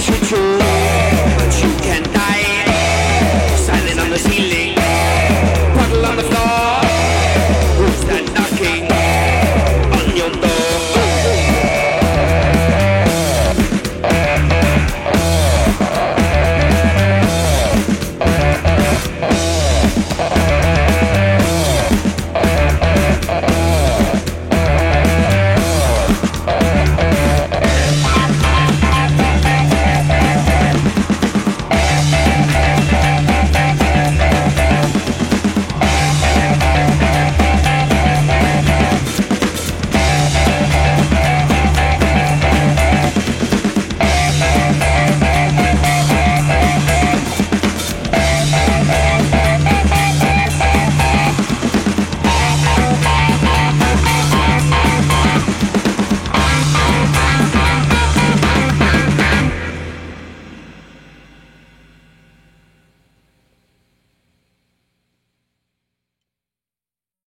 Wish we